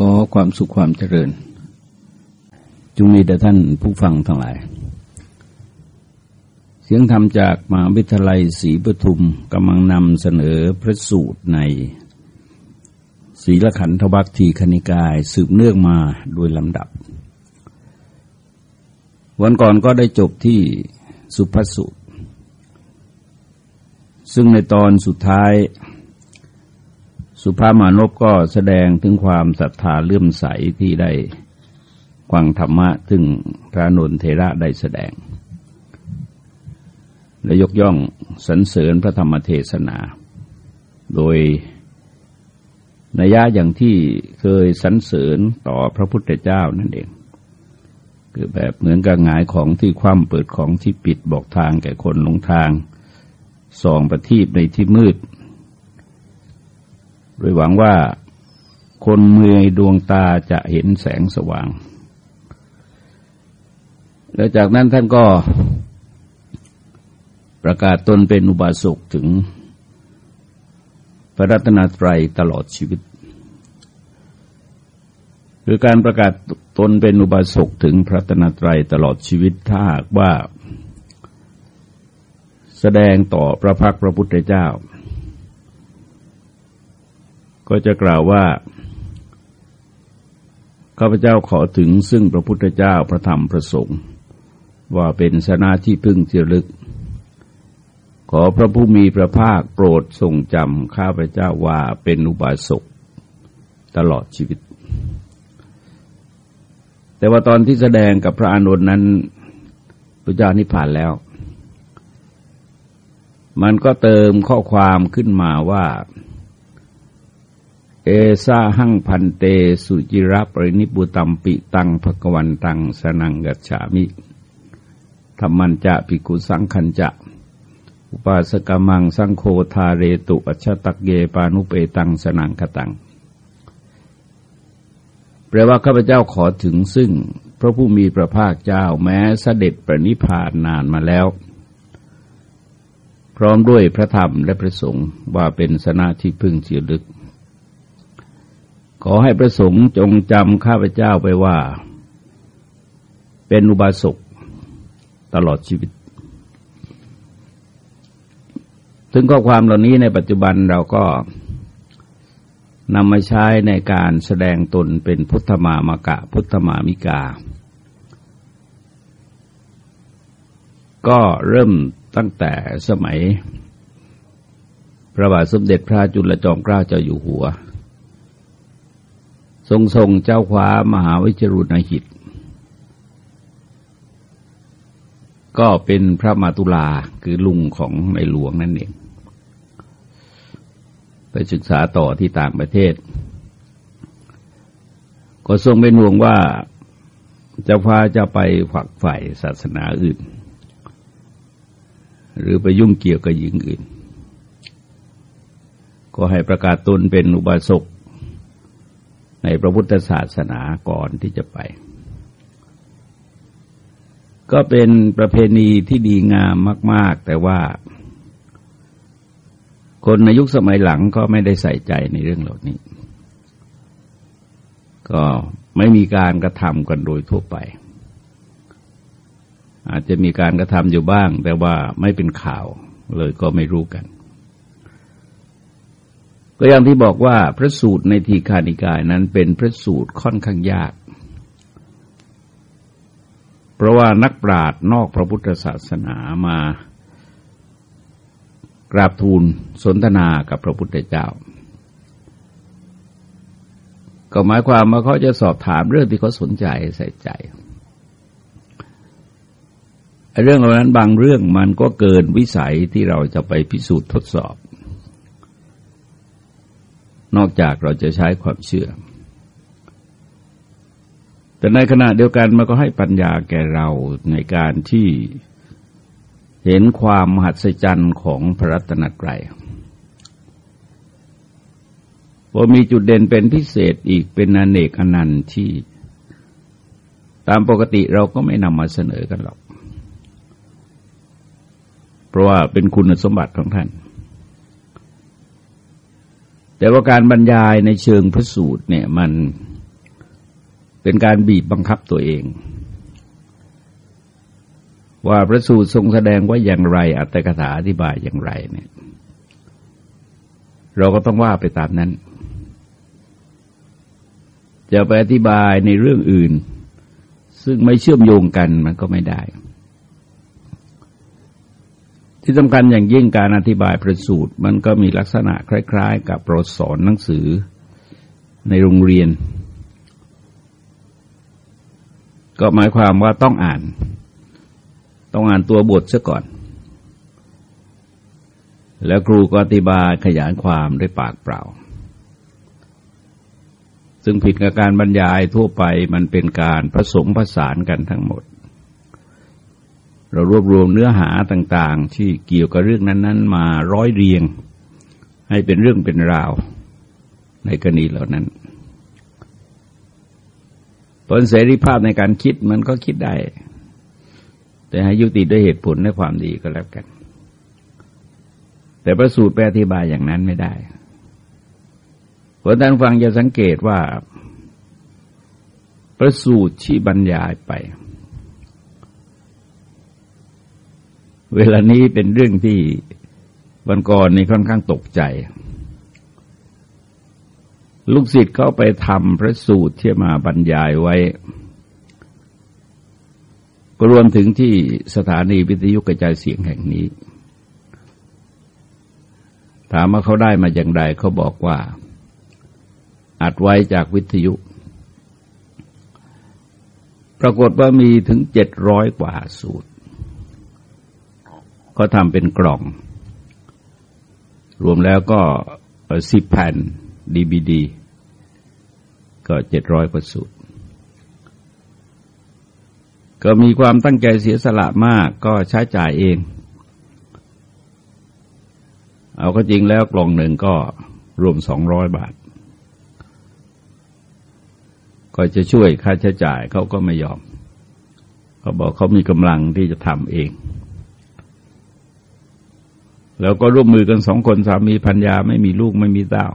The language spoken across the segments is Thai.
ขอความสุขความเจริญ จงมีแด่ท่านผู้ฟังทั้งหลาย เสียงธรรมจากมหาวิทยาลัยศรีปทุมกำลังนำเสนอพระสูตรในศีลขันธวัคทีคณิกายสืบเนื่องมาโดยลำดับ วันก่อนก็ได้จบที่สุภสูตร ซึ่งในตอนสุดท้าย สุภาพมานพก็แสดงถึงความศรัทธาเลื่อมใสที่ได้ควังธรรมะ ซึ่งพระนนเทระได้แสดง และยกย่องสรรเสริญพระธรรมเทศนา โดยนัยยะอย่างที่เคยสรรเสริญต่อพระพุทธเจ้านั่นเอง คือแบบเหมือนกับงายของที่คว่ำเปิดของที่ปิดบอกทางแก่คนหลงทางส่องประทีปในที่มืด โดยหวังว่าคนเมือดวงตาจะเห็นแสงสว่าง แล้วจากนั้นท่านก็ประกาศตนเป็นอุบาสกถึงพระรัตนตรัยตลอดชีวิต คือการประกาศตนเป็นอุบาสกถึงพระรัตนตรัยตลอดชีวิตถ้าหากว่า แสดงต่อพระพักพระพุทธเจ้า ก็จะกล่าวว่าข้าพเจ้าขอถึงซึ่งพระพุทธเจ้าพระธรรมพระสงฆ์ว่าเป็นสนาที่พึ่งที่ลึก ขอพระผู้มีพระภาคโปรดทรงจำข้าพเจ้าว่าเป็นอุบาสกตลอดชีวิต แต่ว่าตอนที่แสดงกับพระอานนท์นั้นพระเจ้านิพพานแล้ว มันก็เติมข้อความขึ้นมาว่า เอซาหังพันเตสุจิระปรินิบุตัมปิตังภกวันตังสนังกัจฉามิธรรมันจะภิกุสังขันจะ อุปาสกมังสังโฆทาเรตุอัชตักเยปานุเปตังสนังคตัง แปลว่าข้าพเจ้าขอถึงซึ่ง พระผู้มีพระภาคเจ้าแม้เสด็จประนิพานนานมาแล้ว พร้อมด้วยพระธรรมและพระสงฆ์ว่าเป็นสนาที่พึ่งเสียลึก ขอให้ประสงค์จงจำข้าพเจ้าไปว่า เป็นอุบาสกตลอดชีวิต ถึงข้อความเหล่านี้ในปัจจุบันเราก็นำมาใช้ในการแสดงตนเป็นพุทธมามกะ พุทธมามิกา ก็เริ่มตั้งแต่สมัย พระบาทสมเด็จพระจุลจอมเกล้าเจ้าอยู่หัว ทรงส่งเจ้าขวามหาวิจรุณหิต ก็เป็นพระมาตุลาคือลุงของในหลวงนั่นเอง ไปศึกษาต่อที่ต่างประเทศ ก็ทรงเป็นห่วงว่าจะพาจะไปฝักใฝ่ศาสนาอื่น หรือไปยุ่งเกี่ยวกับหญิงอื่น ก็ให้ประกาศตนเป็นอุบาสก ในพระพุทธศาสนาก่อนที่จะไป ก็เป็นประเพณีที่ดีงามมาก ๆ แต่ว่า คนในยุคสมัยหลังก็ไม่ได้ใส่ใจในเรื่องเหล่านี้ ก็ไม่มีการกระทำกันโดยทั่วไป อาจจะมีการกระทำอยู่บ้าง แต่ว่าไม่เป็นข่าวเลยก็ไม่รู้กัน ก็อย่างที่บอกว่าพระสูตรในทีคานิกายนั้นเป็นพระสูตรค่อนข้างยาก เพราะว่านักปราชญ์นอกพระพุทธศาสนามากราบทูลสนทนากับพระพุทธเจ้า ก็หมายความว่าเขาจะสอบถามเรื่องที่เขาสนใจใส่ใจเรื่องเหล่านั้นบางเรื่องมันก็เกินวิสัยที่เราจะไปพิสูจน์ทดสอบ นอกจากเราจะใช้ความเชื่อ แต่ในขณะเดียวกันมันก็ให้ปัญญาแก่เราในการที่เห็นความมหัศจรรย์ของพระรัตนตรัยพอมีจุดเด่นเป็นพิเศษอีกเป็นอเนกอนันต์ที่ ตามปกติเราก็ไม่นำมาเสนอกันหรอก เพราะว่าเป็นคุณสมบัติของท่าน แต่ว่าการบรรยายในเชิงพระสูตรเนี่ยมันเป็นการบีบบังคับตัวเอง ว่าพระสูตรทรงแสดงว่าอย่างไร อัตถกถาอธิบายอย่างไรเนี่ยเราก็ต้องว่าไปตามนั้น จะไปอธิบายในเรื่องอื่น ซึ่งไม่เชื่อมโยงกันมันก็ไม่ได้ ที่สำคัญอย่างยิ่งการอธิบายประสูตร มันก็มีลักษณะคล้าย ๆ กับโปรสอนหนังสือในโรงเรียน ก็หมายความว่าต้องอ่าน ต้องอ่านตัวบทซะก่อน แล้วครูก็อธิบายขยายความด้วยปากเปล่า ซึ่งผิดกับการบรรยายทั่วไปมันเป็นการผสมผสานกันทั้งหมด เรารวบรวมเนื้อหาต่าง ๆ ที่เกี่ยวกับเรื่องนั้น ๆ มาร้อยเรียง ให้เป็นเรื่องเป็นราวในกรณีเหล่านั้นผลเสรีภาพในการคิดมันก็คิดได้ แต่ให้ยุติด้วยเหตุผลและความดีก็แล้วกัน แต่ประสูตรไปอธิบายอย่างนั้นไม่ได้ผลท่านฟังจะสังเกตว่า ประสูตรที่บรรยายไป เวลานี้เป็นเรื่องที่วันก่อนนี่ค่อนข้างตกใจ ลูกศิษย์เขาไปทำพระสูตรที่มาบรรยายไว้ ก็รวมถึงที่สถานีวิทยุกระจายเสียงแห่งนี้ ถามว่าเขาได้มาอย่างไรเขาบอกว่า อัดไว้จากวิทยุ ปรากฏว่ามีถึงเจ็ดร้อยกว่าสูตร ก็ทำเป็นกล่อง รวมแล้วก็สิบแผ่นดีบีดีก็เจ็ดร้อยกว่าสูตร ก็มีความตั้งใจเสียสละมากก็ใช้จ่ายเอง เอาก็จริงแล้วกล่องหนึ่งก็รวมสองร้อยบาท ก็จะช่วยค่าใช้จ่ายเขาก็ไม่ยอม เขาบอกเขามีกำลังที่จะทำเอง แล้วก็ร่วมมือกันสองคนสามีพัญญาไม่มีลูกไม่มีเต้า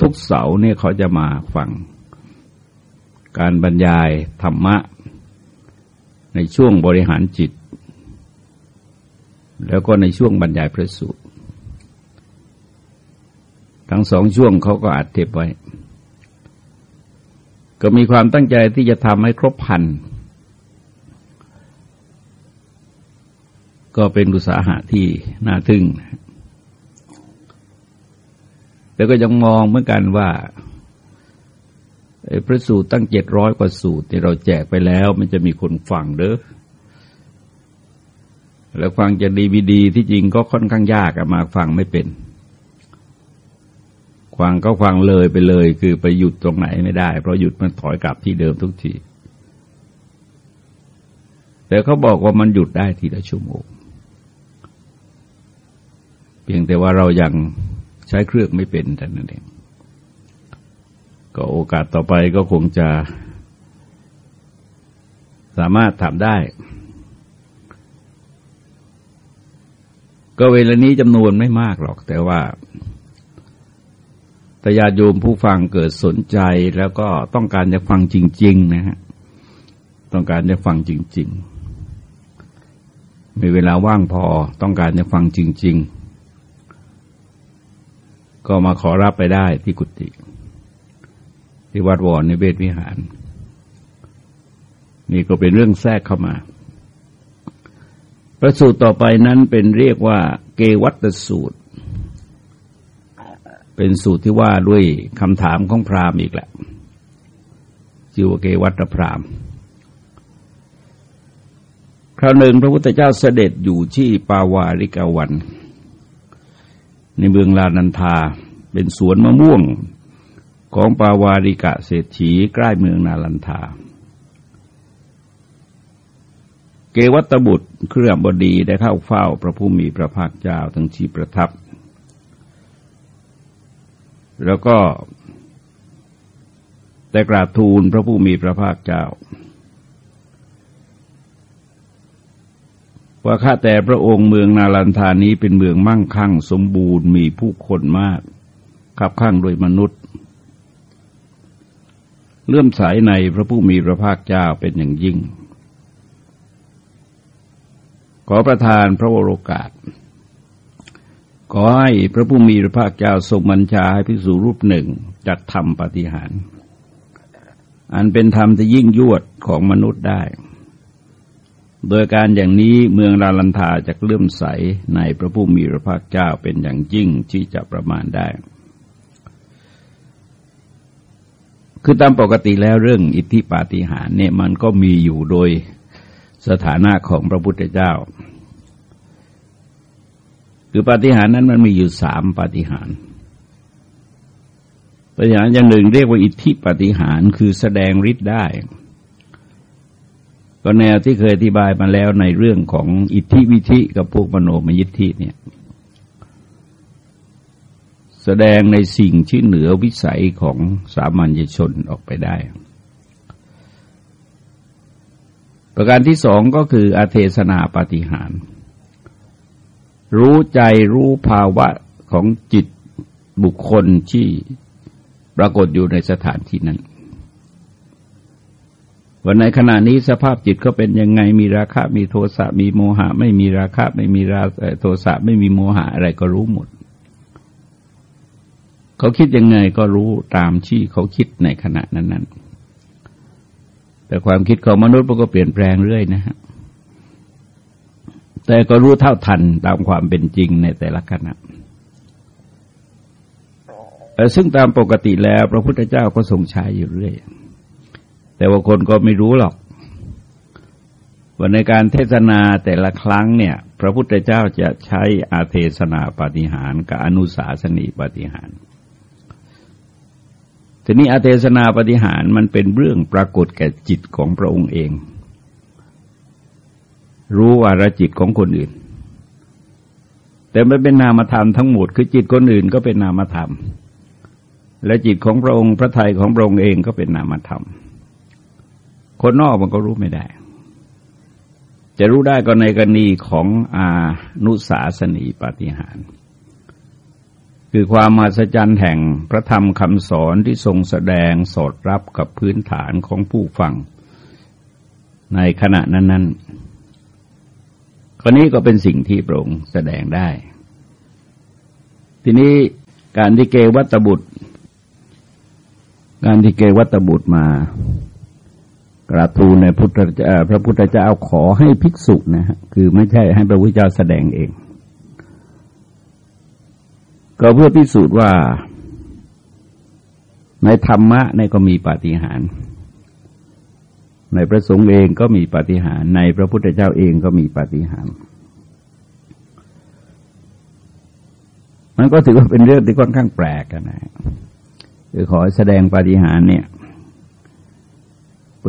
ทุกๆเสาเนี่ยเขาจะมาฟัง การบรรยายธรรมะ ในช่วงบริหารจิต แล้วก็ในช่วงบรรยายพระสูตรทั้งสองช่วงเขาก็อัดเทปไว้ ก็มีความตั้งใจที่จะทำให้ครบพัน ก็เป็นอุตสาหะที่น่าทึ่งแต่ก็ยังมองเหมือนกันว่าพระสูตรตั้งเจ็ดร้อยกว่าสูตรที่เราแจกไปแล้ว มันจะมีคนฟังเด้อแล้วฟังจะดีวีดีที่จริงก็ค่อนข้างยากมาฟังไม่เป็นฟังก็ฟังเลยไปเลย คือไปหยุดตรงไหนไม่ได้ เพราะหยุดมันถอยกลับที่เดิมทุกทีแต่เขาบอกว่ามันหยุดได้ทีละชั่วโมง พียงแต่ว่าเรายังใช้เครื่องไม่เป็นแต่นั้นเอง ก็โอกาสต่อไปก็คงจะ สามารถทำได้ ก็เวลานี้จำนวนไม่มากหรอก แต่ว่าแต่ญาติโยมผู้ฟังเกิดสนใจแล้วก็ต้องการจะฟังจริง ๆ นะฮะ ต้องการจะฟังจริง ๆ มีเวลาว่างพอต้องการจะฟังจริง ๆ ก็มาขอรับไปได้ที่กุฏิที่วัดวรในเวทวิหาร นี่ก็เป็นเรื่องแทรกเข้ามา ประสูตรต่อไปนั้นเป็นเรียกว่า เกวัตสูตร เป็นสูตรที่ว่าด้วยคำถามของพราหมณ์อีกแหละจิวเกวัตพราหมณ์คราวหนึ่งพระพุทธเจ้าเสด็จอยู่ที่ปาวาริกาวัน ในเมืองลานันทา เป็นสวนมะม่วงของปาวาริกะเศรษฐีใกล้เมืองนาลันทา เกวัตบุตรเครื่องบดีได้เข้าเฝ้าพระผู้มีพระภาคเจ้าทั้งชีประทับ แล้วก็แต่กราบทูลพระผู้มีพระภาคเจ้า ว่าข้าแต่พระองค์เมืองนาลันทานี้เป็นเมืองมั่งคั่ง สมบูรณ์มีผู้คนมาก ขับข้างโดยมนุษย์ เลื่อมใสในพระผู้มีพระภาคเจ้าเป็นอย่างยิ่ง ขอประทานพระวโรกาส ขอให้พระผู้มีพระภาคเจ้าทรงบัญชาให้ภิกษุรูปหนึ่งจัดทำปฏิหาร อันเป็นธรรมที่ยิ่งยวดของมนุษย์ได้ โดยการอย่างนี้เมืองราลันทาจะเลื่อมใสในพระผู้มีพระภาคเจ้าเป็นอย่างยิ่งที่จะประมาณได้ คือตามปกติแล้วเรื่องอิทธิปาฏิหาริย์เนี่ยมันก็มีอยู่โดยสถานะของพระพุทธเจ้า คือปาฏิหาริย์นั้นมันมีอยู่สามปาฏิหาริย์ปาฏิหาริย์อย่างหนึ่งเรียกว่าอิทธิปาฏิหาริย์คือแสดงฤทธิ์ได้ ก็แนวที่เคยอธิบายมาแล้วในเรื่องของอิทธิวิธิกับพวกมโนมยิทธิเนี่ย แสดงในสิ่งที่เหนือวิสัยของสามัญชนออกไปได้ ประการที่สองก็คืออาเทศนาปฏิหาร รู้ใจรู้ภาวะของจิตบุคคลที่ปรากฏอยู่ในสถานที่นั้น วันในขณะนี้สภาพจิตก็เป็นยังไงมีราคะมีโทสะมีโมหะ ไม่มีราคะไม่มีราโทสะไม่มีโมหะอะไรก็รู้หมด เขาคิดยังไงก็รู้ตามที่เขาคิดในขณะนั้น ๆ แต่ความคิดของมนุษย์มันก็เปลี่ยนแปลงเรื่อยนะฮะแต่ก็รู้เท่าทันตามความเป็นจริงในแต่ละขณะซึ่งตามปกติแล้วพระพุทธเจ้าก็ทรงใช้อยู่เรื่อย แต่ว่าคนก็ไม่รู้หรอกว่าในการเทศนาแต่ละครั้งเนี่ย พระพุทธเจ้าจะใช้อาเทศนาปฏิหารกับอนุสาสนีปฏิหารทีนี้อาเทศนาปฏิหารมันเป็นเรื่องปรากฏแก่จิตของพระองค์เอง รู้ว่าระจิตของคนอื่น แต่ไม่เป็นนามธรรมทั้งหมดคือจิตคนอื่นก็เป็นนามธรรม และจิตของพระองค์พระทัยของพระองค์เองก็เป็นนามธรรม คนนอกมันก็รู้ไม่ได้ จะรู้ได้ก็ในกรณีของอานุสาสนีปฏิหาร คือความมหัศจรรย์แห่งพระธรรมคำสอนที่ทรงแสดงสอดรับกับพื้นฐานของผู้ฟัง ในขณะนั้น ๆ คนนี้ก็เป็นสิ่งที่พระองค์แสดงได้ ทีนี้การที่เกวัตบุตร การที่เกวัตบุตรมา กราทูลในพุทธพระพุทธเจ้าขอให้ภิกษุนะฮะคือไม่ใช่ให้พระพุทธเจ้าแสดงเอง ก็เพื่อพิสูจน์ว่า ในธรรมะในก็มีปาฏิหาริย์ในพระสงฆ์เองก็มีปาฏิหาริย์ในพระพุทธเจ้าเองก็มีปาฏิหาริย์มันก็ถือว่าเป็นเรื่องที่ค่อนข้างแปลกนะคือขอแสดงปาฏิหาริย์เนี่ย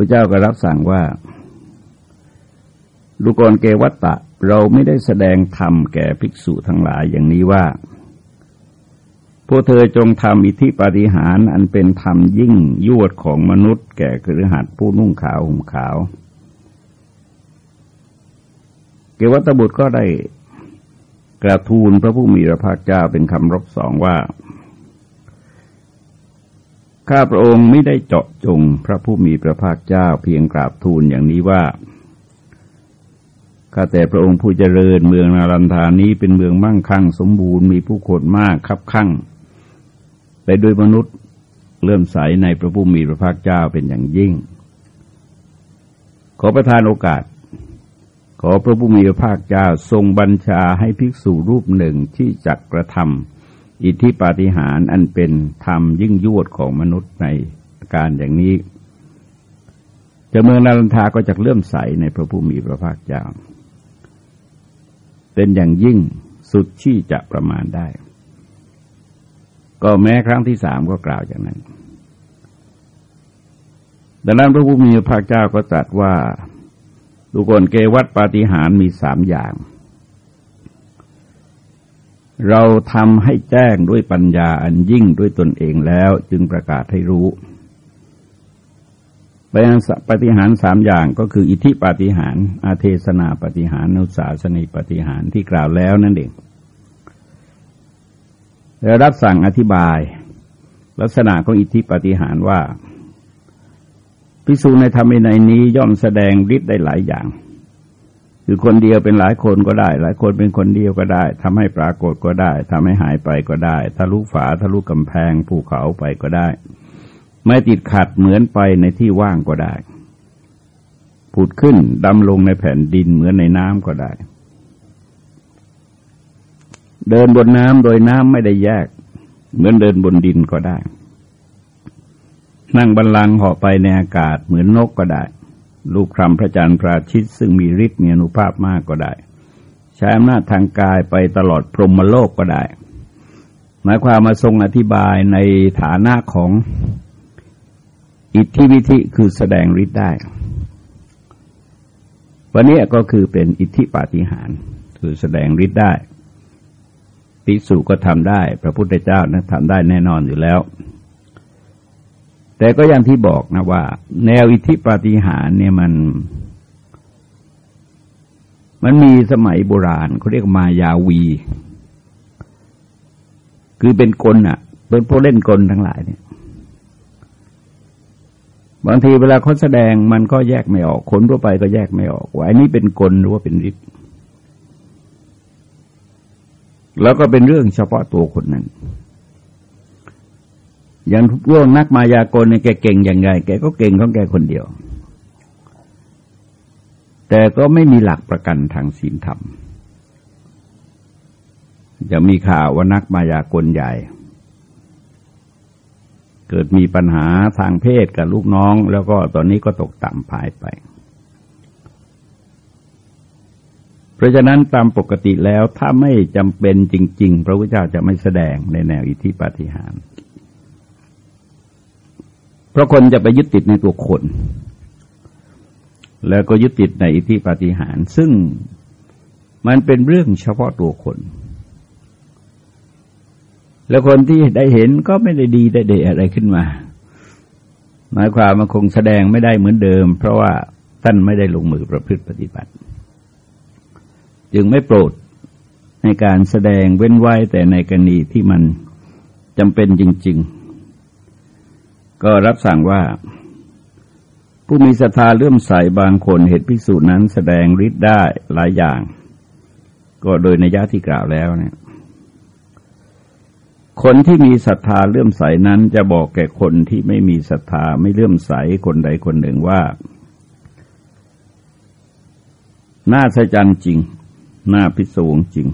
ระเจ้าก็รับสั่งว่าลูกรเกวัตตะเราไม่ได้แสดงธรรมแก่ภิกษุทั้งหลายอย่างนี้ว่า พวกเธอจงทำอิทธิปาฏิหารอันเป็นธรรมยิ่งยวดของมนุษย์ แก่กฤหัสผู้นุ่งขาวห่มขาว เกวัตบุตรก็ได้กระทูลพระผู้มีพระภาคเจ้าเป็นคำรบสองว่า ข้าพระองค์ไม่ได้เจาะจงพระผู้มีพระภาคเจ้าเพียงกราบทูลอย่างนี้ว่าข้าแต่พระองค์ผู้เจริญเมืองนารันธานี้เป็นเมืองมั่งคั่ง สมบูรณ์มีผู้คนมากคับคั่งไปด้วยมนุษย์เลื่อมใสในพระผู้มีพระภาคเจ้าเป็นอย่างยิ่ง ขอประทานโอกาส ขอพระผู้มีพระภาคเจ้าทรงบัญชาให้ภิกษุรูปหนึ่งที่จักกระทำ อิทธิปาฏิหาริย์อันเป็นธรรมยิ่งยวดของมนุษย์ในการอย่างนี้จะเมืองนารันทาก็จะเลื่อมใสในพระผู้มีพระภาคเจ้า เป็นอย่างยิ่งสุดที่จะประมาณได้ ก็แม้ครั้งที่สามก็กล่าวอย่างนั้น ดังนั้นพระผู้มีพระภาคเจ้าก็ตรัสว่าดูก่อนเกวัตปาฏิหารมีสามอย่าง เราทำให้แจ้งด้วยปัญญาอันยิ่งด้วยตนเองแล้วจึงประกาศให้รู้ปฏิหารสามอย่างก็คืออิทธิปฏิหารอาเทศนาปฏิหารนุสาสนีปฏิหารที่กล่าวแล้วนั่นเองแล้วรับสั่งอธิบาย ลักษณะของอิทธิปฏิหารว่า พิสูจในธรรมในนี้ย่อมแสดงฤทธิ์ได้หลายอย่าง คือคนเดียวเป็นหลายคนก็ได้ หลายคนเป็นคนเดียวก็ได้ทำให้ปรากฏก็ได้ทำให้หายไปก็ได้ทะลุฝาทะลุกำแพงภูเขาไปก็ได้ ไม่ติดขัดเหมือนไปในที่ว่างก็ได้ผุดขึ้นดำลงในแผ่นดินเหมือนในน้ำก็ได้ เดินบนน้ำโดยน้ำไม่ได้แยก เหมือนเดินบนดินก็ได้ นั่งบันลังเหาะไปในอากาศเหมือนนกก็ได้ ลูกครำพระจันทร์พระชิตย์ซึ่งมีฤทธิ์มีอนุภาพมากก็ได้ ใช้อำนาจทางกายไปตลอดพรหมโลกก็ได้ หมายความมาทรงอธิบายในฐานะของอิทธิวิธิคือแสดงฤทธิ์ได้ วันนี้ก็คือเป็นอิทธิปาฏิหาริย์คือแสดงฤทธิ์ได้ภิกษุก็ทำได้ พระพุทธเจ้านะทำได้แน่นอนอยู่แล้ว แต่ก็อย่างที่บอกนะว่า แนวอิทธิปาฏิหาริย์เนี่ยมัน มันมีสมัยโบราณเขาเรียกมายาวี คือเป็นกลอะ เป็นพวกเล่นกลทั้งหลายเนี่ย บางทีเวลาเขาแสดงมันก็แยกไม่ออก คนทั่วไปก็แยกไม่ออกว่าอันนี้เป็นกลหรือว่าเป็นฤทธิ์แล้วก็เป็นเรื่องเฉพาะตัวคนนั้น อย่างพวกนักมายากลเนี่ยแกเก่งอย่างไงแกก็เก่งของแกคนเดียว แต่ก็ไม่มีหลักประกันทางศีลธรรมจะมีข่าวว่านักมายากลใหญ่ เกิดมีปัญหาทางเพศกับลูกน้อง แล้วก็ตอนนี้ก็ตกต่ำพายไป เพราะฉะนั้นตามปกติแล้วถ้าไม่จำเป็นจริง ๆ พระพุทธเจ้าจะไม่แสดงในแนวอิทธิปาฏิหาริย์ เพราะคนจะไปยึดติดในตัวคน แล้วก็ยึดติดในอิทธิปาฏิหาริย์ซึ่งมันเป็นเรื่องเฉพาะตัวคน แล้วคนที่ได้เห็นก็ไม่ได้ดีได้เดอะไรขึ้นมา หมายความมันคงแสดงไม่ได้เหมือนเดิม เพราะว่าท่านไม่ได้ลงมือประพฤติปฏิบัติ จึงไม่โปรดในการแสดงเว้นไว้แต่ในกรณีที่มันจำเป็นจริง ๆ ก็รับสั่งว่า ผู้มีศรัทธาเลื่อมใสบางคนเหตุพิสูจน์นั้นแสดงฤทธิ์ได้หลายอย่าง ก็โดยในยะที่กล่าวแล้วเนี่ย คนที่มีศรัทธาเลื่อมใสนั้นจะบอกแก่คนที่ไม่มีศรัทธาไม่เลื่อมใสคนใดคนหนึ่งว่า น่าสะจันจริง น่าพิศวงจริง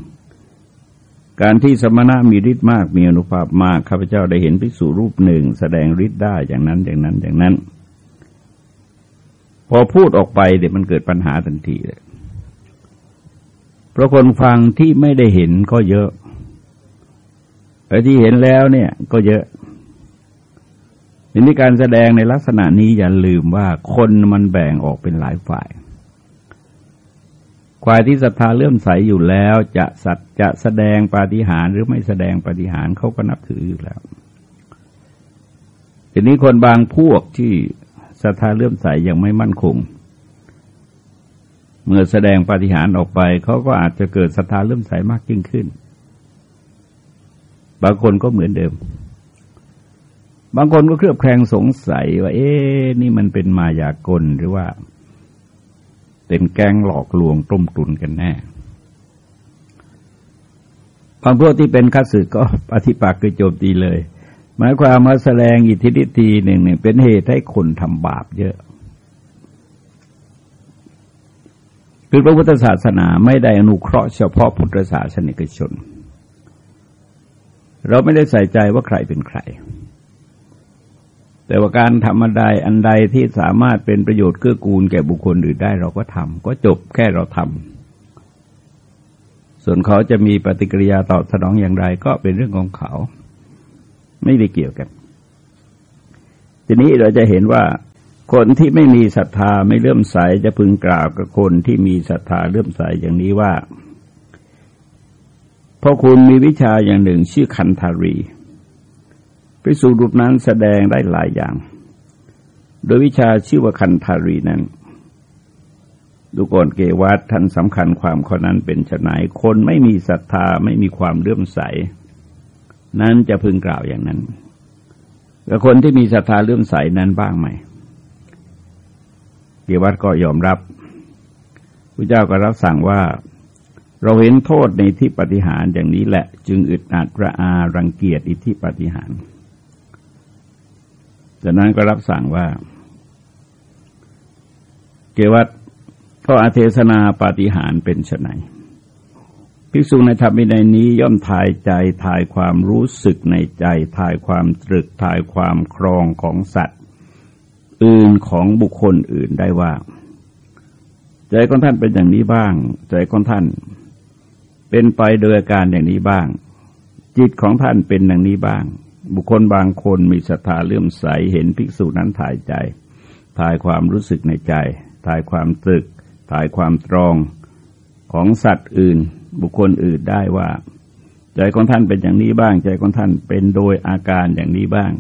การที่สมณะมีฤทธิ์มากมีอนุภาพมากข้าพเจ้าได้เห็นภิกษุรูปหนึ่ง แสดงฤทธิ์ได้อย่างนั้นอย่างนั้นอย่างนั้น พอพูดออกไปเดี๋ยวมันเกิดปัญหาทันทีเลยเพราะคนฟังที่ไม่ได้เห็นก็เยอะไอ้ที่เห็นแล้วเนี่ยก็เยอะในการแสดงในลักษณะนี้อย่าลืมว่าคนมันแบ่งออกเป็นหลายฝ่าย ควายที่ศรัทธาเลื่อมใสอยู่แล้ว จะสัตจะแสดงปาฏิหาริย์หรือไม่แสดงปาฏิหาริย์เขาก็นับถืออยู่แล้วทีนี้คนบางพวกที่ศรัทธาเลื่อมใสยังไม่มั่นคง เมื่อแสดงปาฏิหาริย์ออกไปเขาก็อาจจะเกิดศรัทธาเลื่อมใสมากยิ่งขึ้น บางคนก็เหมือนเดิม บางคนก็เครือบแคลงสงสัยว่า เอ๊นี่มันเป็นมายากลหรือว่า เป็นแกงหลอกลวงต้มตุนกันแน่บางพวกที่เป็นคัตสึก็ปฏิปักษ์คือโจมตีเลย หมายความมาแสดงอิทธิฤทธิหนึ่งหนึ่งเป็นเหตุให้คนทำบาปเยอะคือพระพุทธศาสนาไม่ได้อนุเคราะห์เฉพาะพุทธศาสนิกชน เราไม่ได้ใส่ใจว่าใครเป็นใคร แต่ว่าการทำอันใดอันใดที่สามารถเป็นประโยชน์เกื้อกูลแก่บุคคลอื่นได้เราก็ทำก็จบแค่เราทำส่วนเขาจะมีปฏิกิริยาตอบสนองอย่างไรก็เป็นเรื่องของเขา ไม่ได้เกี่ยวกัน ทีนี้เราจะเห็นว่า คนที่ไม่มีศรัทธาไม่เลื่อมใสจะพึงกล่าวกับคนที่มีศรัทธาเลื่อมใสอย่างนี้ว่าพราะคุณมีวิชาอย่างหนึ่งชื่อคันธารี พิสูจน์รูปนั้นแสดงได้หลายอย่าง โดยวิชาชื่อว่าคันธารีนั้นดูก่อนเกวัตท่านสำคัญความข้อนั้นเป็นฉนัยคนไม่มีศรัทธาไม่มีความเลื่อมใส นั้นจะพึงกล่าวอย่างนั้นแล้วคนที่มีศรัทธาเลื่อมใสนั้นบ้างไหมเกวัตก็ยอมรับพระเจ้าก็รับสั่งว่า เราเห็นโทษในที่ปฏิหารอย่างนี้แหละ จึงอึดอัดระอารังเกียจอิทธิปฏิหาร จากนั้นก็รับสั่งว่า เกวัตก็อาเทศนาปฏิหารเป็นไนภิกษุในธรรมในนี้ย่อมทายใจทายความรู้สึกในใจทายความตรึกทายความครองของสัตว์ อื่นของบุคคลอื่นได้ว่า ใจของท่านเป็นอย่างนี้บ้าง ใจของท่าน เป็นไปโดยอาการอย่างนี้บ้าง จิตของท่านเป็นอย่างนี้บ้าง บุคคลบางคนมีศรัทธาเลื่อมใสเห็นภิกษุนั้นถ่ายใจ ถ่ายความรู้สึกในใจ ถ่ายความตรึก ถ่ายความตรองของสัตว์อื่น บุคคลอื่นได้ว่า ใจของท่านเป็นอย่างนี้บ้าง ใจของท่านเป็นโดยอาการอย่างนี้บ้าง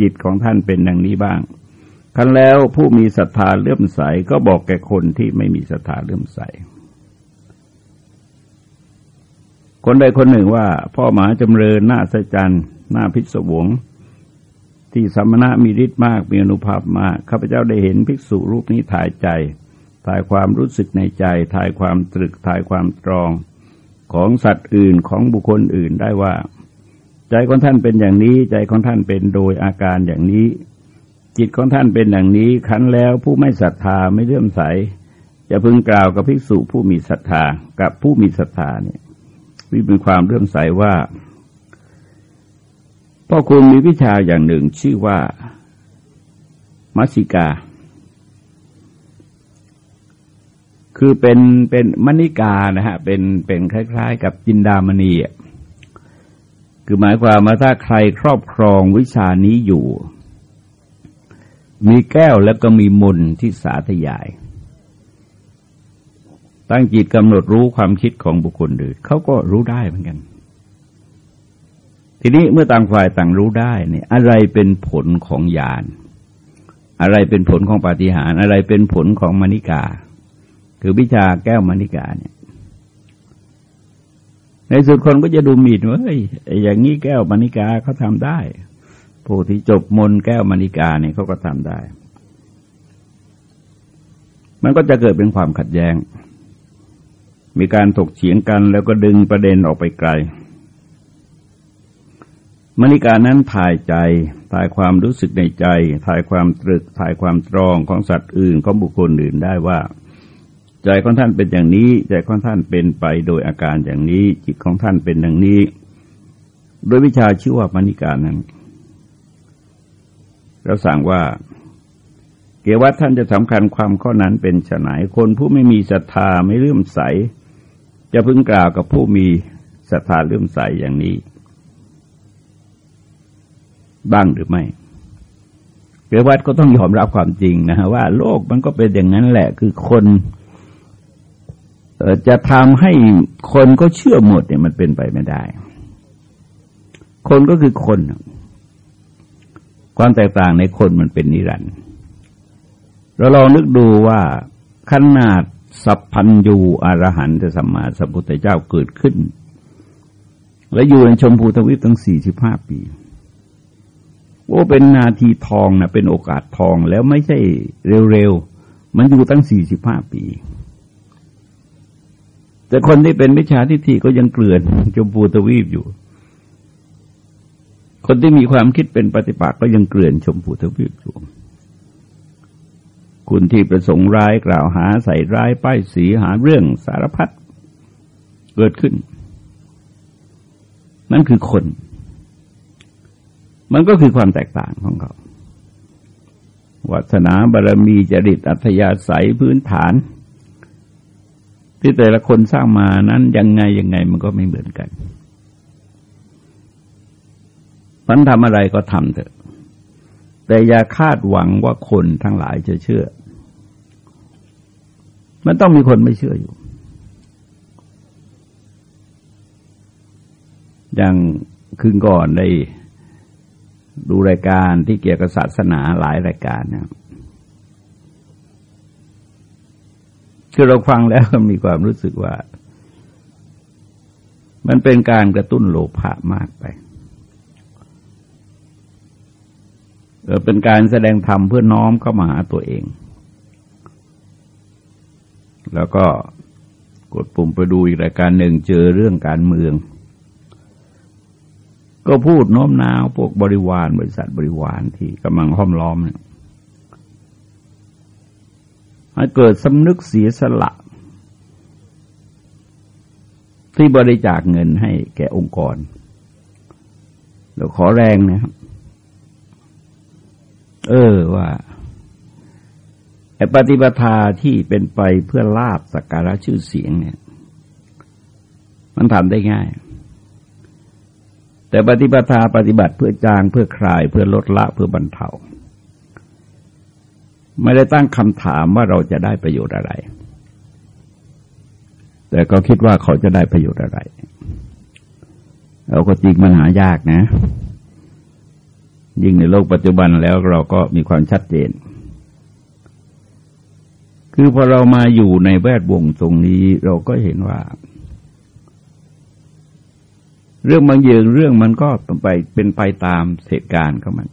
จิตของท่านเป็นอย่างนี้บ้างครั้นแล้วผู้มีศรัทธาเลื่อมใสก็บอกแก่คนที่ไม่มีศรัทธาเลื่อมใส คนใดคนหนึ่งว่า พ่อหมาจำเริญหน้าสจันหน้าพิศวง ที่สัมมณะมีฤทธิ์มากมีอนุภาพมากข้าพเจ้าได้เห็นภิกษุรูปนี้ถ่ายใจถ่ายความรู้สึกในใจถ่ายความตรึกถ่ายความตรองของสัตว์อื่นของบุคคลอื่นได้ว่า ใจของท่านเป็นอย่างนี้ ใจของท่านเป็นโดยอาการอย่างนี้ จิตของท่านเป็นอย่างนี้คันแล้วผู้ไม่ศรัทธาไม่เลื่อมใสจะพึงกล่าวกับภิกษุผู้มีศรัทธากับผู้มีศรัทธาเนี่ย วิมีความเลื่อมใสว่าพ่อคุณมีวิชาอย่างหนึ่งชื่อว่า มัสิกา คือเป็นเป็นมณิกานะฮะเป็นเป็นคล้าย ๆ กับจินดามณีอะคือหมายความว่าถ้าใครครอบครองวิชานี้อยู่ มีแก้วแล้วก็มีมนที่สาธยาย ตั้งจิตกำหนดรู้ความคิดของบุคคลอื่นเขาก็รู้ได้เหมือนกัน ทีนี้เมื่อต่างฝ่ายต่างรู้ได้เนี่ยอะไรเป็นผลของญาณอะไรเป็นผลของปาฏิหาริย์อะไรเป็นผลของมณิกา คือวิชาแก้วมณิกาเนี่ย ในสุดคนก็จะดูหมิ่นว่าเฮ้ยอย่างนี้แก้วมณิกาเขาทำได้ ผู้ที่จบมนแก้วมณิกาเนี่ยเขาก็ทำได้ มันก็จะเกิดเป็นความขัดแย้ง มีการถกเฉียงกันแล้วก็ดึงประเด็นออกไปไกล มณิกานั้นถ่ายใจ ถ่ายความรู้สึกในใจ ถ่ายความตรึก ถ่ายความตรองของสัตว์อื่นของบุคคลอื่นได้ว่า ใจของท่านเป็นอย่างนี้ ใจของท่านเป็นไปโดยอาการอย่างนี้ จิตของท่านเป็นอย่างนี้ โดยวิชาชื่อว่ามณิการนั้นเราสั่งว่าเกวัตท่านจะสำคัญความข้อนั้นเป็นฉไหนคนผู้ไม่มีศรัทธาไม่เลื่อมใส จะพึงกล่าวกับผู้มีศรัทธาเลื่อมใสอย่างนี้ บ้างหรือไม่เกวัตก็ต้องยอมรับความจริงนะฮะว่าโลกมันก็เป็นอย่างนั้นแหละ คือคนจะทำให้คนก็เชื่อหมดเนี่ยมันเป็นไปไม่ได้ คนก็คือคน ความแตกต่างในคนมันเป็นนิรันดร์เราลองนึกดูว่าขนาด สัพพัญญูอรหันต์สัมมาสัมพุทธเจ้าเกิดขึ้น และอยู่ในชมพูทวีปตั้งสี่สิบห้าปีว่าเป็นนาทีทองนะเป็นโอกาสทองแล้วไม่ใช่เร็วๆ มันอยู่ตั้งสี่สิบห้าปี แต่คนที่เป็นมิจฉาทิฏฐิก็ยังเกลื่อนจมพูทวีปอยู่ คนที่มีความคิดเป็นปฏิปักษ์ก็ยังเกลื่อนชมพูทวีปอยู่ คุณที่ประสงค์ร้ายกล่าวหาใส่ร้ายป้ายสีหาเรื่องสารพัดเกิดขึ้น นั่นคือคน มันก็คือความแตกต่างของเขาวัฒนาบารมีจริตอัธยาศัยพื้นฐาน ที่แต่ละคนสร้างมานั้นยังไงยังไงมันก็ไม่เหมือนกันมันทำอะไรก็ทำเถอะ แต่อย่าคาดหวังว่าคนทั้งหลายจะเชื่อ มันต้องมีคนไม่เชื่ออยู่ อย่างคืนก่อนได้ดูรายการที่เกี่ยวกับศาสนาหลายรายการนะคือเราฟังแล้วมีความรู้สึกว่า มันเป็นการกระตุ้นโลภะมากไปเออเป็นการแสดงธรรมเพื่อน้อมเข้ามาหาตัวเอง แล้วก็กดปุ่มไปดูอีกรายการหนึ่งเจอเรื่องการเมือง ก็พูดโน้มน้าวพวกบริวารบริษัทบริวารที่กำลังห้อมล้อมเนี่ยให้เกิดสำนึกเสียสละ ที่บริจาคเงินให้แก่องค์กรเราขอแรงนะครับ เออว่า ไอ้ปฏิปทาที่เป็นไปเพื่อลาบสักการะชื่อเสียงเนี่ย มันทำได้ง่าย แต่ปฏิปทาปฏิบัติเพื่อจางเพื่อคลาย เพื่อลดละเพื่อบรรเทาไม่ได้ตั้งคำถามว่าเราจะได้ประโยชน์อะไร แต่ก็คิดว่าเขาจะได้ประโยชน์อะไรเราก็จริงมันหายากนะ ยิ่งในโลกปัจจุบันแล้วเราก็มีความชัดเจน คือพอเรามาอยู่ในแวดวงตรงนี้เราก็เห็นว่า เรื่องบางอย่างเรื่องมันก็ไปเป็นไปตามเหตุการณ์ของมัน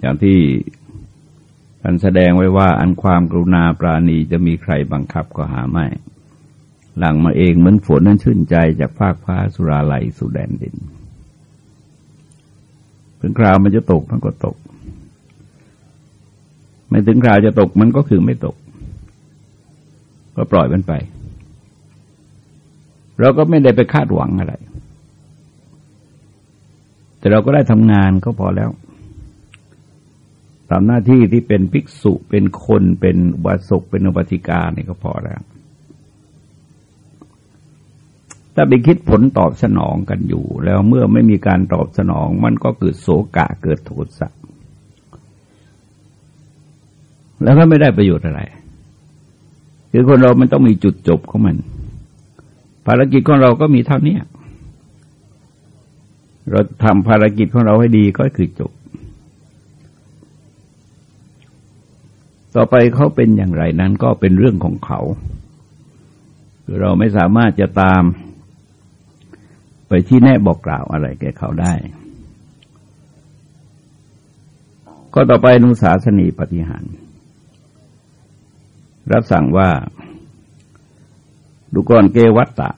อย่างที่ท่านแสดงไว้ว่า อันความกรุณาปราณีจะมีใครบังคับก็หาไม่ หลังมาเองเหมือนฝนนั้นชื่นใจจากภาคฟ้าสุราไหลสู่แดนดินถึงคราวมันจะตกมันก็ตก ไม่ถึงคราวจะตกมันก็คือไม่ตก ก็ปล่อยมันไป เราก็ไม่ได้ไปคาดหวังอะไร แต่เราก็ได้ทำงานก็พอแล้วตามหน้าที่ที่เป็นภิกษุเป็นคนเป็นวาสกเป็นอุปติกาเนี่ก็พอแล้ว ถ้าไปคิดผลตอบสนองกันอยู่ แล้วเมื่อไม่มีการตอบสนองมันก็เกิดโศกะเกิดโทสะ แล้วก็ไม่ได้ประโยชน์อะไร คือคนเรามันต้องมีจุดจบของมัน ภารกิจของเราก็มีเท่านี้เราทำภารกิจของเราให้ดีก็คือจบ ต่อไปเขาเป็นอย่างไรนั้นก็เป็นเรื่องของเขาคือเราไม่สามารถจะตาม ไปที่แน่บอกกล่าวอะไรแก่เขาได้ ก็ต่อไปนุสาสนีปฏิหาร รับสั่งว่าดูก่อนเกวัตตะ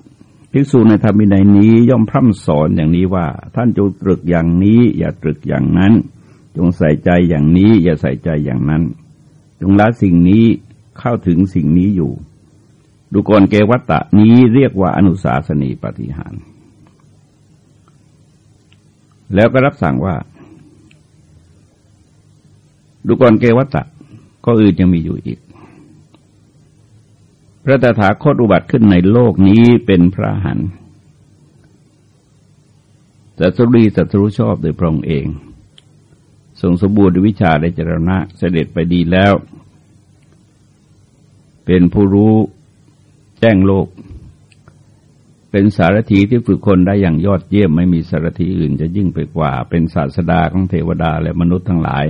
ภิกษุในธรรมินัยนี้ย่อมพร่ำสอนอย่างนี้ว่า ท่านจงตรึกอย่างนี้ อย่าตรึกอย่างนั้น จงใส่ใจอย่างนี้ อย่าใส่ใจอย่างนั้น จงละสิ่งนี้เข้าถึงสิ่งนี้อยู่ ดูก่อนเกวัตตะนี้เรียกว่าอนุสาสนีปฏิหาร แล้วก็รับสั่งว่า ดูก่อนเกวัตตะก็อื่นยังมีอยู่อีก พระตถาคตอุบัติขึ้นในโลกนี้เป็นพระหันสัตรีสัตรูชอบโดยพระองค์เอง ทรงสมบูรณ์วิชาได้จรณะเสด็จไปดีแล้ว เป็นผู้รู้แจ้งโลก เป็นสารถีที่ฝึกคนได้อย่างยอดเยี่ยมไม่มีสารถีอื่นจะยิ่งไปกว่า เป็นศาสดาของเทวดาและมนุษย์ทั้งหลาย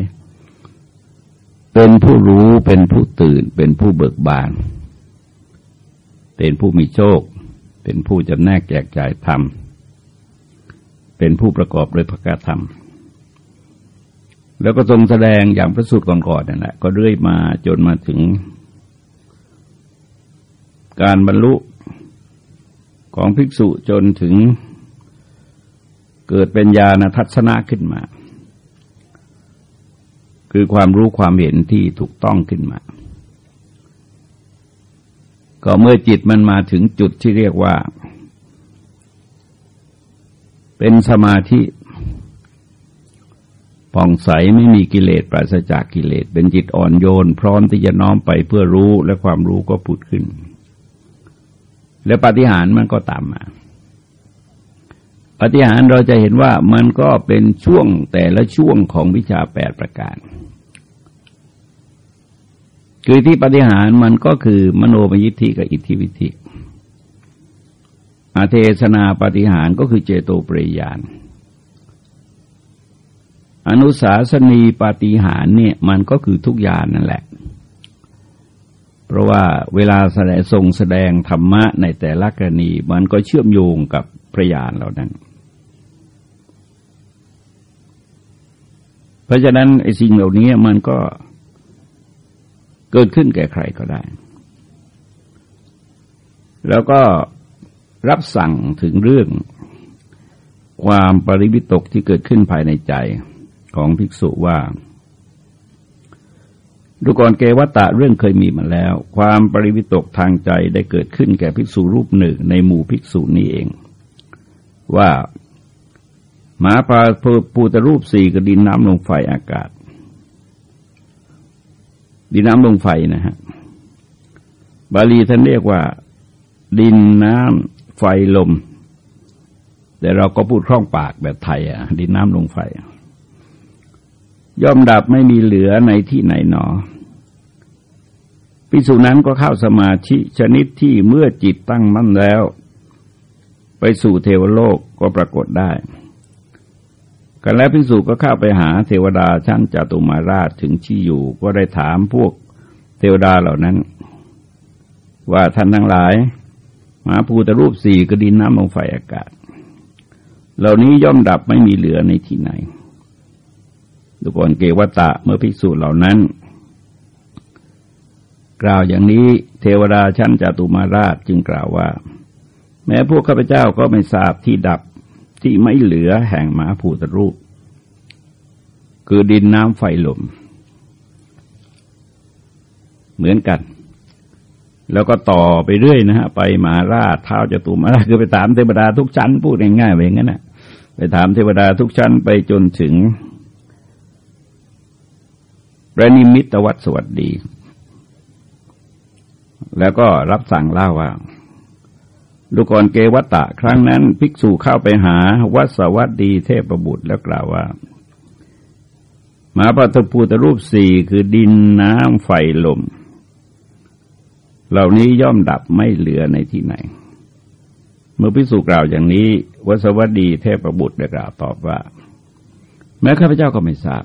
เป็นผู้รู้เป็นผู้ตื่นเป็นผู้เบิกบาน เป็นผู้มีโชค เป็นผู้จำแนกแจกจ่ายธรรม เป็นผู้ประกอบด้วยพระกธรรม แล้วก็ทรงแสดงอย่างพระสูตรก่อนๆนั่นแหละ ก็เรื่อยมาจนมาถึง การบรรลุของภิกษุจนถึงเกิดเป็นญาณทัศนะขึ้นมา คือความรู้ความเห็นที่ถูกต้องขึ้นมา ก็เมื่อจิตมันมาถึงจุดที่เรียกว่า เป็นสมาธิผ่องใสไม่มีกิเลสปราศจากกิเลส เป็นจิตอ่อนโยน พร้อมที่จะน้อมไปเพื่อรู้และความรู้ก็ผุดขึ้น แล้วปฏิหารมันก็ตามมาปฏิหารเราจะเห็นว่ามันก็เป็นช่วงแต่ละช่วงของวิชาแปดประการ คือที่ปฏิหารมันก็คือมโนมยิทธิกับอิทธิวิธิอาเทศนาปฏิหารก็คือเจโตปริยาน อนุสาสนีปฏิหารเนี่ยมันก็คือทุกยางนั่นแหละ เพราะว่าเวลาแสดงทรงแสดงธรรมะในแต่ละกรณี มันก็เชื่อมโยงกับพระญาณเหล่านั้น เพราะฉะนั้นไอ้สิ่งเหล่านี้มันก็ เกิดขึ้นแก่ใครก็ได้ แล้วก็รับสั่งถึงเรื่องความปริวิตกที่เกิดขึ้นภายในใจของภิกษุว่าดูก่อนเกวัตตะเรื่องเคยมีมาแล้ว ความปริวิตกทางใจได้เกิดขึ้นแก่ภิกษุรูปหนึ่งในหมู่ภิกษุนี้เอง ว่าหมาปลาปูตรูปสี่กระดินน้ำลงไฟอากาศ ดินน้ำลงไฟนะฮะบาลีท่านเรียกว่า ดินน้ำไฟลม แต่เราก็พูดคล่องปากแบบไทยอะ ดินน้ำลงไฟ ย่อมดับไม่มีเหลือในที่ไหนหนอพิสูจนั้นก็เข้าสมาธิชนิดที่เมื่อจิตตั้งมั่นแล้ว ไปสู่เทวโลกก็ปรากฏได้ กันแล้วพิสูจก็เข้าไปหาเทวดาชั้นจตุมาราชถึงที่อยู่ ก็ได้ถามพวกเทวดาเหล่านั้น ว่าท่านทั้งหลายมหาภูตรูปสี่กระดินน้ำลงไฟอากาศ เหล่านี้ย่อมดับไม่มีเหลือในที่ไหนดูก่อนเกวตะเมื่อภิกษุเหล่านั้น กล่าวอย่างนี้เทวดาชั้นจตุมาราชจึงกล่าวว่า แม้พวกข้าพเจ้าก็ไม่ทราบที่ดับ ที่ไม่เหลือแห่งมหาภูตรูป คือดินน้ำไฟลม เหมือนกัน แล้วก็ต่อไปเรื่อยนะฮะ ไปมาราชเท้าจตุมาราชคือไปถามเทวดาทุกชั้น พูดง่ายๆไปงั้นนะไปถามเทวดาทุกชั้นไปจนถึงพระนิมิตวัดสวัสดี แล้วก็รับสั่งเล่าว่า ดูก่อนเกวัตตะ ครั้งนั้น ภิกษุเข้าไปหาวัสวัสดีเทพบุตรแล้วกล่าวว่ามาปัตภูตรูปสี่คือดินน้ำไฟลม เหล่านี้ย่อมดับไม่เหลือในที่ไหน เมื่อภิกษุกล่าวอย่างนี้ วสวัสดีเทพบุตรได้กล่าวตอบว่า แม้ข้าพเจ้าก็ไม่ทราบ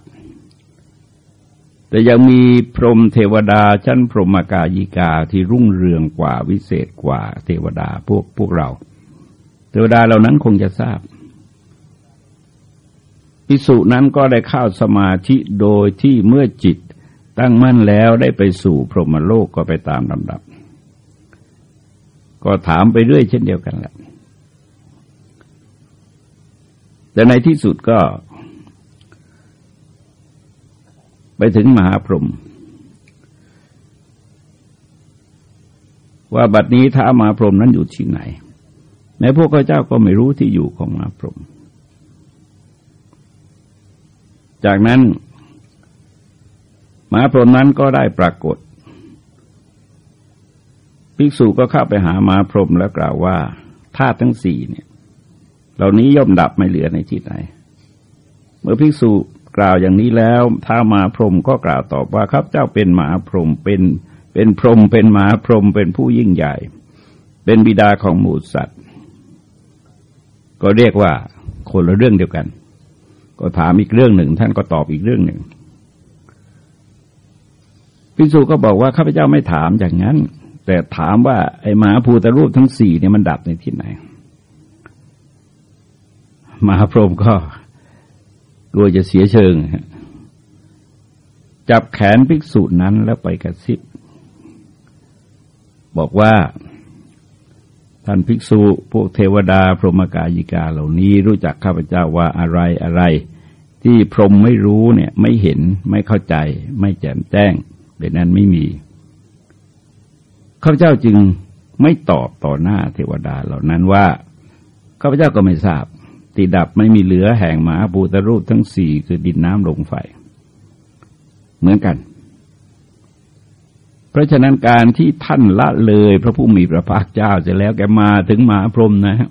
แต่ยังมีพรหมเทวดาชั้นพรหมกายิกาที่รุ่งเรืองกว่าวิเศษกว่าเทวดาพวกพวกเรา เทวดาเหล่านั้นคงจะทราบพิสุนั้นก็ได้เข้าสมาธิโดยที่เมื่อจิตตั้งมั่นแล้วได้ไปสู่พรหมโลกก็ไปตามลำดับ ก็ถามไปเรื่อยเช่นเดียวกันแหละแต่ในที่สุดก็ ไปถึงมหาพรหมว่าบัดนี้ท้ามหาพรหมนั้นอยู่ที่ไหนแม้พวกข้าเจ้าก็ไม่รู้ที่อยู่ของมหาพรหมจากนั้นมหาพรหมนั้นก็ได้ปรากฏ ภิกษุก็เข้าไปหามหาพรหมแล้วกล่าวว่าธาตุทั้งสี่เนี่ย เหล่านี้ย่อมดับไม่เหลือในที่ไหนเมื่อภิกษุ กล่าวอย่างนี้แล้วท้ามาพรหมก็กล่าวตอบว่าครับเจ้าเป็นหมาพรหมเป็นเป็นพรหมเป็นหมาพรหมเป็นผู้ยิ่งใหญ่ เป็นบิดาของหมูสัตว์ ก็เรียกว่าคนละเรื่องเดียวกัน ก็ถามอีกเรื่องหนึ่ง ท่านก็ตอบอีกเรื่องหนึ่งพิสุก็บอกว่าข้าพเจ้าไม่ถามอย่างนั้น แต่ถามว่าไอ้มหาภูตรูปทั้งสี่เนี่ยมันดับในที่ไหนมหาพรหมก็ กลัวจะเสียเชิง จับแขนภิกษุนั้นแล้วไปกระซิบ บอกว่า ท่านภิกษุพวกเทวดาพรหมกายิกาเหล่านี้รู้จักข้าพเจ้าว่าอะไรอะไร ที่พรหมไม่รู้เนี่ยไม่เห็นไม่เข้าใจ ไม่แจ่มแจ้งเดี๋ยวนั้นไม่มีข้าพเจ้าจึงไม่ตอบต่อหน้าเทวดาเหล่านั้นว่าข้าพเจ้าก็ไม่ทราบ ติดับไม่มีเหลือแห่งมหาภูตรูปทั้งสี่คือดินน้ำลมไฟ เหมือนกัน เพราะฉะนั้นการที่ท่านละเลยพระผู้มีพระภาคเจ้าเสร็จแล้วแกมาถึงมหาพรหมนะฮะ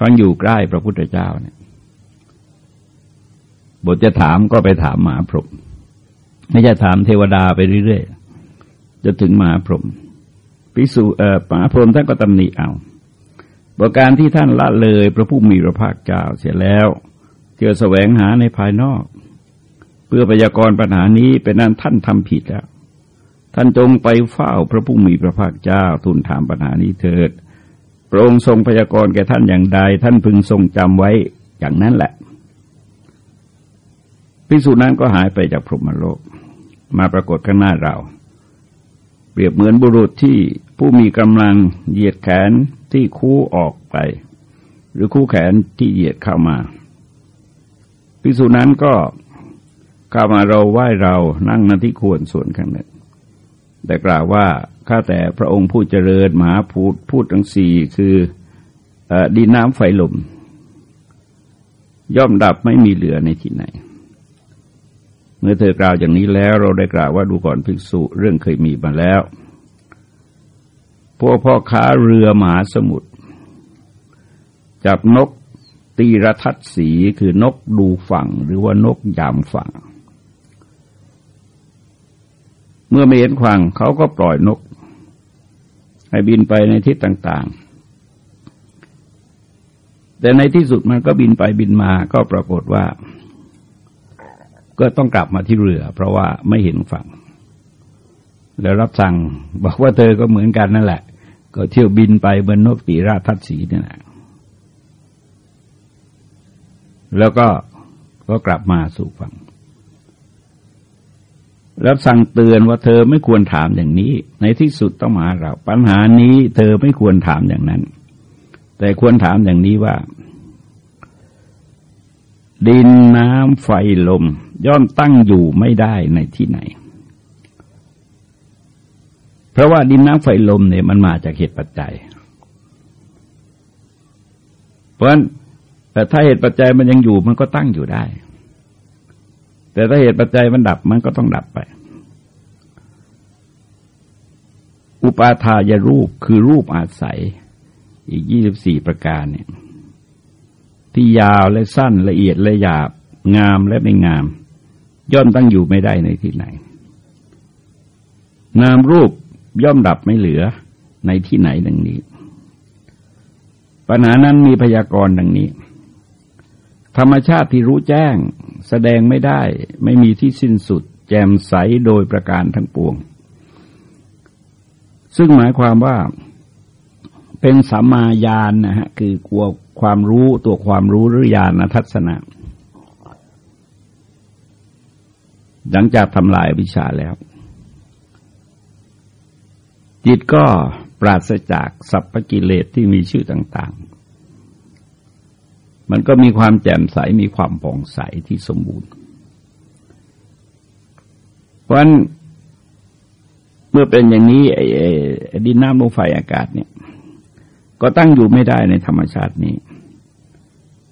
ฟังอยู่ใกล้พระพุทธเจ้าเนี่ยบทจะถามก็ไปถามมหาพรหมไม่ใช่ถามเทวดาไปเรื่อยๆจะถึงมหาพรหมพิสูเอ่อมหาพรหมท่านก็ตำหนิเอา ประการที่ท่านละเลยพระผู้มีพระภาคเจ้าเสียแล้วเกี่ยวแสวงหาในภายนอก เพื่อพยากรณ์ปัญหานี้เป็นนั้นท่านทำผิดแล้ว ท่านจงไปเฝ้าพระผู้มีพระภาคเจ้าทูลถามปัญหานี้เถิดพระองค์ทรงพยากรณ์แก่ท่านอย่างใด ท่านพึงทรงจำไว้อย่างนั้นแหละพิสูจนั้นก็หายไปจากพรหมโลก มาปรากฏข้างหน้าเรา เปรียบเหมือนบุรุษที่ผู้มีกำลังเหยียดแขน ที่คู่ออกไป หรือคู่แขนที่เหยียดเข้ามาภิกษุนั้นก็เข้ามาเราไหว้เรานั่งนาที่ควรส่วนข้างหนึ่งแต่กล่าวว่าข้าแต่พระองค์ผู้เจริญมหาพูดพูดทั้งสี่คือดินน้ำไฟลม ย่อมดับไม่มีเหลือในที่ไหน เมื่อเธอกล่าวอย่างนี้แล้วเราได้กล่าวว่าดูก่อนภิกษุเรื่องเคยมีมาแล้ว พวกพ่อค้าเรือมหาสมุทรจับนกตีระทัดสีคือนกดูฝั่งหรือว่านกยามฝั่ง เมื่อไม่เห็นฝั่งเขาก็ปล่อยนก ให้บินไปในทิศต่างๆ แต่ในที่สุดมันก็บินไปบินมาก็ปรากฏว่า ก็ต้องกลับมาที่เรือ เพราะว่าไม่เห็นฝั่ง แล้วรับสั่งบอกว่าเธอก็เหมือนกันนั่นแหละ ก็เที่ยวบินไปเบนนกตีราทัดสีนี่แหละแล้วก็ก็กลับมาสู่ฝั่งรับสั่งเตือนว่าเธอไม่ควรถามอย่างนี้ ในที่สุดต้องมาเรา ปัญหานี้เธอไม่ควรถามอย่างนั้น แต่ควรถามอย่างนี้ว่า ดินน้ำไฟลม ย่อมตั้งอยู่ไม่ได้ในที่ไหน เพราะว่าดินน้ำไฟลมเนี่ยมันมาจากเหตุปัจจัย เพราะฉะนั้นแต่ถ้าเหตุปัจจัยมันยังอยู่มันก็ตั้งอยู่ได้ แต่ถ้าเหตุปัจจัยมันดับมันก็ต้องดับไป อุปาทายรูปคือรูปอาศัย อีกยี่สิบสี่ประการเนี่ยที่ยาวและสั้นละเอียดและหยาบงามและไม่งาม ย่อมตั้งอยู่ไม่ได้ในที่ไหน นามรูป ย่อมดับไม่เหลือในที่ไหนดังนี้ ปัญหานั้นมีพยากรณ์ดังนี้ ธรรมชาติที่รู้แจ้ง แสดงไม่ได้ไม่มีที่สิ้นสุด แจ่มใสโดยประการทั้งปวง ซึ่งหมายความว่าเป็นสัมมาญาณนนะฮะคือกลัวความรู้ตัวความรู้หรือญาณทัศนะ หลังจากทำลายวิชาแล้ว จิตก็ปราศจากสัพพกิเลสที่มีชื่อต่าง ๆ มันก็มีความแจ่มใสมีความผ่องใสที่สมบูรณ์ เพราะฉะนั้นเมื่อเป็นอย่างนี้ไอ้ดินน้ำลมไฟอากาศเนี่ย ก็ตั้งอยู่ไม่ได้ในธรรมชาตินี้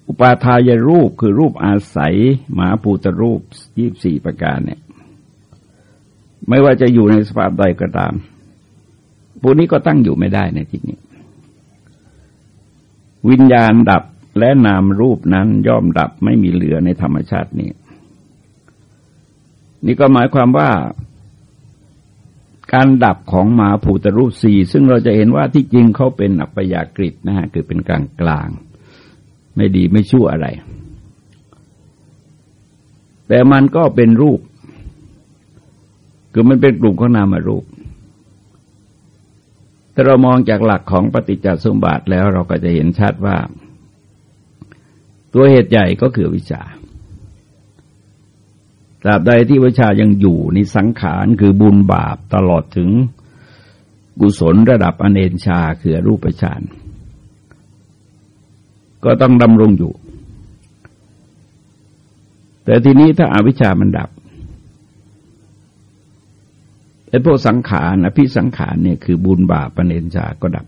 อุปาทายรูปคือรูปอาศัยหมาปูตรูปยี่บสี่ประการเนี่ย ไม่ว่าจะอยู่ในสภาพใดก็ตาม พวกนี้ก็ตั้งอยู่ไม่ได้ในที่นี้ วิญญาณดับและนามรูปนั้นย่อมดับไม่มีเหลือในธรรมชาตินี้ นี่ก็หมายความว่า การดับของหมาภูตรูปสี่ซึ่งเราจะเห็นว่าที่จริงเขาเป็นอัปยากฤินะฮะคือเป็นกลางกลางไม่ดีไม่ชั่วอะไร แต่มันก็เป็นรูป คือมันเป็นกลุ่มของนามารูป ถ้าเรามองจากหลักของปฏิจจสมบัติแล้วเราก็จะเห็นชัดว่า ตัวเหตุใหญ่ก็คือวิชาตราบใดที่วิชายังอยู่ในสังขารคือบุญบาปตลอดถึงกุศลระดับอเนชาคือรูปฌานก็ต้องดำรงอยู่ แต่ทีนี้ถ้าอาวิชามันดับ ไอ้พวกสังขารอภิสังขารเนี่ยคือบุญบาปอเนชาก็ดับ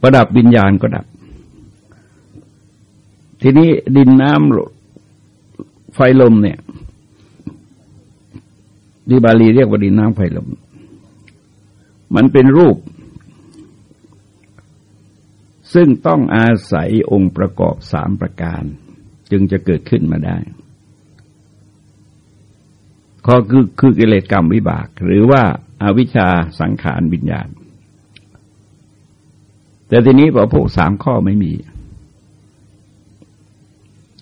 ประดับวิญญาณก็ดับ ทีนี้ดินน้ำไฟลมเนี่ยที่บาลีเรียกว่าดินน้ำไฟลม มันเป็นรูป ซึ่งต้องอาศัยองค์ประกอบสามประการ จึงจะเกิดขึ้นมาได้ ข้อคือคือกิเลสกรรมวิบาก หรือว่าอาวิชชาสังขารวิญญาณ แต่ทีนี้พอพวกสามข้อไม่มี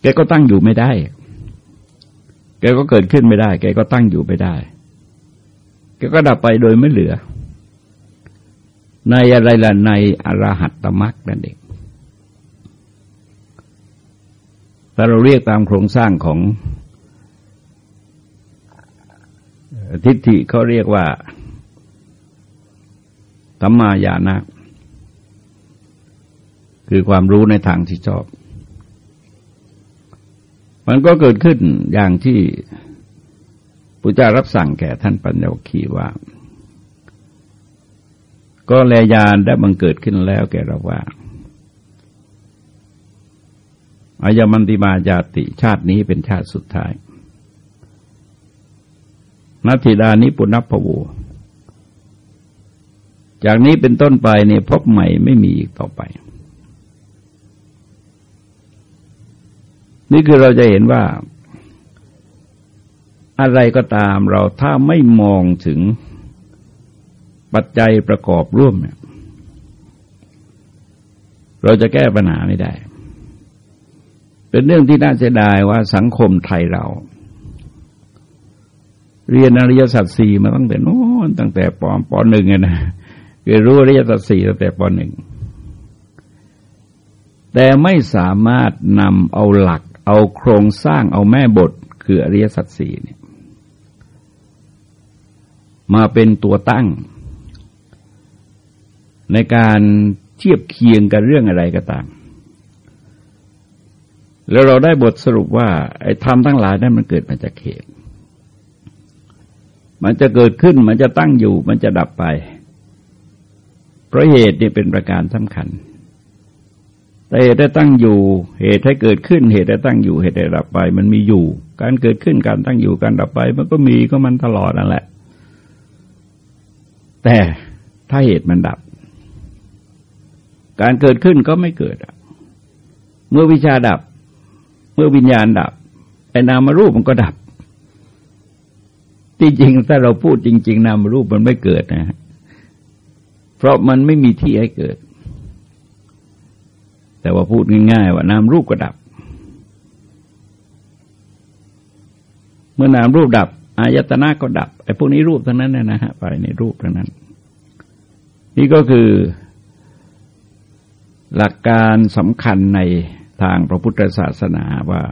แกก็ตั้งอยู่ไม่ได้ แกก็เกิดขึ้นไม่ได้ แกก็ตั้งอยู่ไม่ได้ แกก็ดับไปโดยไม่เหลือ ในอะไรล่ะในอรหัตตมรรคนั่นเองถ้าเราเรียกตามโครงสร้างของ ทิฏฐิเขาเรียกว่าสัมมาญาณะคือความรู้ในทางที่ชอบ มันก็เกิดขึ้นอย่างที่พุทธเจ้ารับสั่งแก่ท่านปัญญวคีว่า ก็แลยานได้บังเกิดขึ้นแล้วแก่เราว่าอายมันติมาญาติชาตินี้เป็นชาติสุดท้าย นัตถิดานิปุณพโว จากนี้เป็นต้นไปเนี่ยพบใหม่ไม่มีอีกต่อไป นี่คือเราจะเห็นว่า อะไรก็ตามเราถ้าไม่มองถึงปัจจัยประกอบร่วมเนี่ยเราจะแก้ปัญหาไม่ได้ เป็นเรื่องที่น่าเสียดายว่าสังคมไทยเรา เรียนอริยสัจสี่มาตั้งแต่โน้นตั้งแต่ปอปอหนึ่งนะคือรู้อริยสัจสี่ตั้งแต่ปอหนึ่งแต่ไม่สามารถนำเอาหลัก เอาโครงสร้างเอาแม่บท คืออริยสัจสี่เนี่ยมาเป็นตัวตั้ง ในการเทียบเคียงกันเรื่องอะไรก็ตาม แล้วเราได้บทสรุปว่า ไอ้ธรรมทั้งหลายนั้นมันเกิดมาจากเหตุ มันจะเกิดขึ้นมันจะตั้งอยู่ มันจะดับไป เพราะเหตุนี่เป็นประการสำคัญ แต่เหตุได้ตั้งอยู่ เหตุให้เกิดขึ้น เหตุได้ตั้งอยู่เหตุได้ดับไป มันมีอยู่ การเกิดขึ้นการตั้งอยู่การดับไป มันก็มีก็มันตลอดนั่นแหละ แต่ถ้าเหตุมันดับ การเกิดขึ้นก็ไม่เกิดเมื่อวิชาดับ เมื่อวิญญาณดับไอ้นามารูปมันก็ดับ ที่จริงถ้าเราพูดจริง ๆ นามรูปมันไม่เกิดนะฮะเพราะมันไม่มีที่ให้เกิด แต่ว่าพูดง่าย ๆ ว่านามรูปก็ดับ เมื่อนามรูปดับอายตนะก็ดับไอ้พวกนี้รูปทั้งนั้นนะฮะไปในรูปทั้งนั้น นี่ก็คือ หลักการสำคัญในทางพระพุทธศาสนาว่า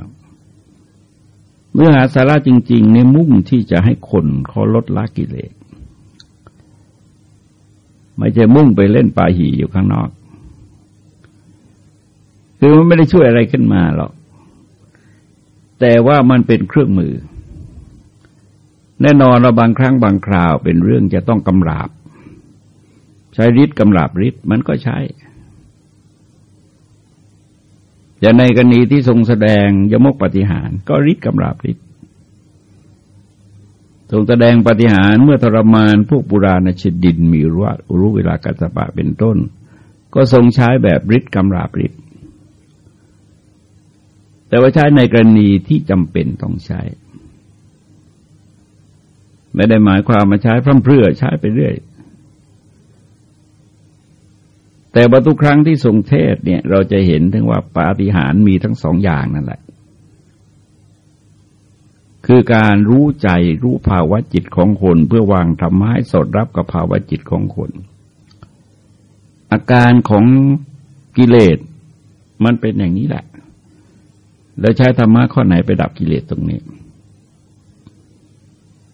เมื่อหาสาระจริงๆในมุ่งที่จะให้คนเขาลดละกิเลสไม่ใช่มุ่งไปเล่นปาหีอยู่ข้างนอก คือมันไม่ได้ช่วยอะไรขึ้นมาหรอก แต่ว่ามันเป็นเครื่องมือ แน่นอนเราบางครั้งบางคราวเป็นเรื่องจะต้องกำราบ ใช้ฤทธิ์กำราบฤทธิ์มันก็ใช้ อย่าในกรณีที่ทรงแสดงยมกปฏิหาร ก็ริดกำราบริดทรงแสดงปฏิหารเมื่อทรมานพวกปุราณชดินมีรู้รู้เวลากัสปะเป็นต้น ก็ทรงใช้แบบริดกำราบริดแต่ว่าใช้ในกรณีที่จำเป็นต้องใช้ ไม่ได้หมายความมาใช้พร่ำเพรื่อใช้ไปเรื่อย แต่บรรทุกครั้งที่ทรงเทศเนี่ย เราจะเห็นถึงว่าปาฏิหาริย์มีทั้งสองอย่างนั่นแหละ คือการรู้ใจรู้ภาวะจิตของคน เพื่อวางธรรมะให้สดรับกับภาวะจิตของคน อาการของกิเลสมันเป็นอย่างนี้แหละ แล้วใช้ธรรมะข้อไหนไปดับกิเลสตรงนี้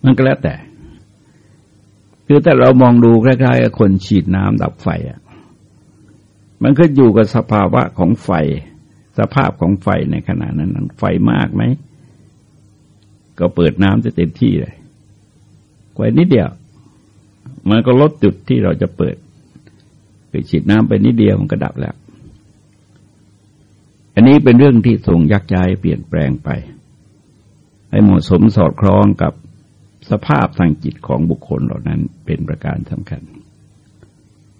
มันก็แล้วแต่ คือแต่เรามองดูคล้ายๆกับคนฉีดน้ำดับไฟอะ มันก็อยู่กับสภาวะของไฟ สภาพของไฟในขณะนั้นไฟมากไหม ก็เปิดน้ำจะเต็มที่เลยไฟนิดเดียว มันก็ลดจุดที่เราจะเปิดไปฉีดน้ำไปนิดเดียวมันก็ดับแล้ว อันนี้เป็นเรื่องที่ทรงยักย้ายเปลี่ยนแปลงไป ให้เหมาะสมสอดคล้องกับสภาพทางจิตของบุคคลเหล่านั้นเป็นประการสำคัญ